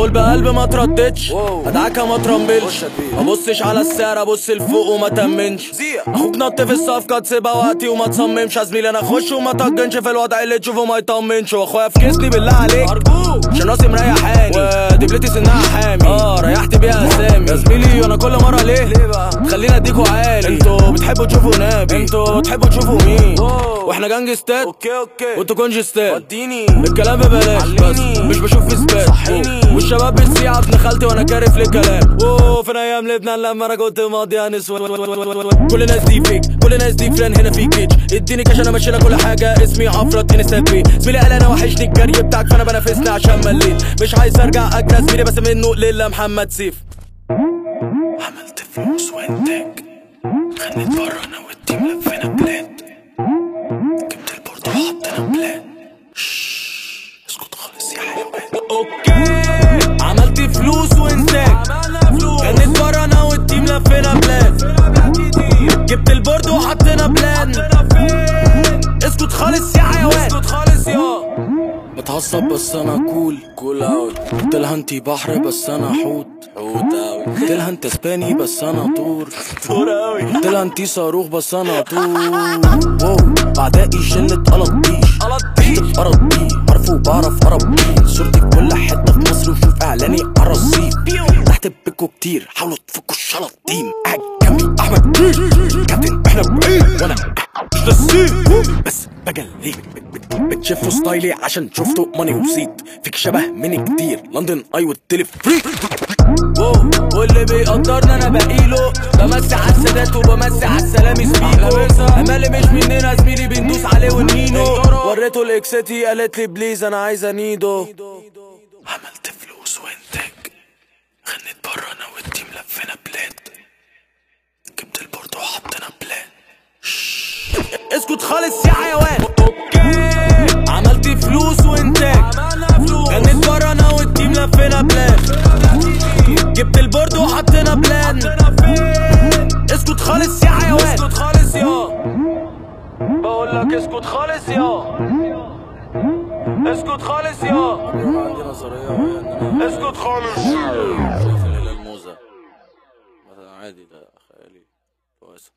ادخل بقلب ما ترددش. أدعكها ما ترمبلش. ابصش على السعر أبص لفوق وما تمنش أخوك نط في الصفقه تسيبها وقتي وما تصممش. يا زميلي أنا أخش وما طجنش في الوضع اللي تشوفه ما يطمنش. وأخويا في كيسني بالله عليك. عشان راسي مريحاني ودبلتي سنها. يا زميلي أنا كل مرة ليه؟ ليه بقى خلينا أديكوا عالي. أنتوا بتحبوا تشوفوا نبي. أنتوا بتحبوا تشوفوا مين؟ وإحنا جانجستات أوكي أوكي. وانتوا كونجستات وديني. الكلام ببلاش بس. مش بشوف في سبات والشباب بتسيع ابن خالتي وأنا كارف للكلام اوه فين أيام لبنان لما أنا كنت ماضي نسوان كل الناس دي فيك كل الناس دي فران هنا في كيتش اديني كاش أنا ماشي كل حاجة. اسمي عفره اديني سبي زميلي قال أنا وحشني الجري بتاعك فأنا بنافسني عشان مليت مش عايز أرجع اجرى زميلي بس منه لله محمد سيف. فلوس وانتاج. خليت بره أنا والتيم لفينا بلاد. جبت البورد وحطينا بلان شش، اسكت خالص يا حيوان. Okay عملت فلوس وانتاج. بتعصب بس أنا cool cool اوي قلت لها انتي بحر بس أنا حوت. حوت اوي. قلت لها انت اسباني بس أنا طور. طور اوي. قلت لها انتي صاروخ بس أنا طور. واو. بعدائي شلة قلطيش قلطيش ارضي عارفه وبعرف اربي صورتي في كل حتة في مصر وشوف اعلاني على الرصيف تحت بيكو كتير. حاولوا تفكوا الشلاطين. قاعد جنبي احمد كابتن إحنا بعيد. وأنا مش نسيت بس بجليك. بتشوفوا ستايلي عشان شفتوا ماني وزيد فيك شبه مني كتير. لندن اي والتلف فري واللي بيقدرنا أنا بقيله. بمسي على السادات وبمسي على السلامي سبيكو أمالي مش مننا زميلي بندوس عليه ونينو. وريته الاكساتي قالت لي please أنا عايزة نيدو. عملت فلوس وإنتاج. غنيت بره أنا وال team لفينا بلاد. جبت ال board وحطينا plan اسكت خالص يا حيوان. لك اسكت خالص يا اسكت خالص يا عندي نظريه اسكت خالص شايف الهلال مثلا عادي ده خيالي كويسه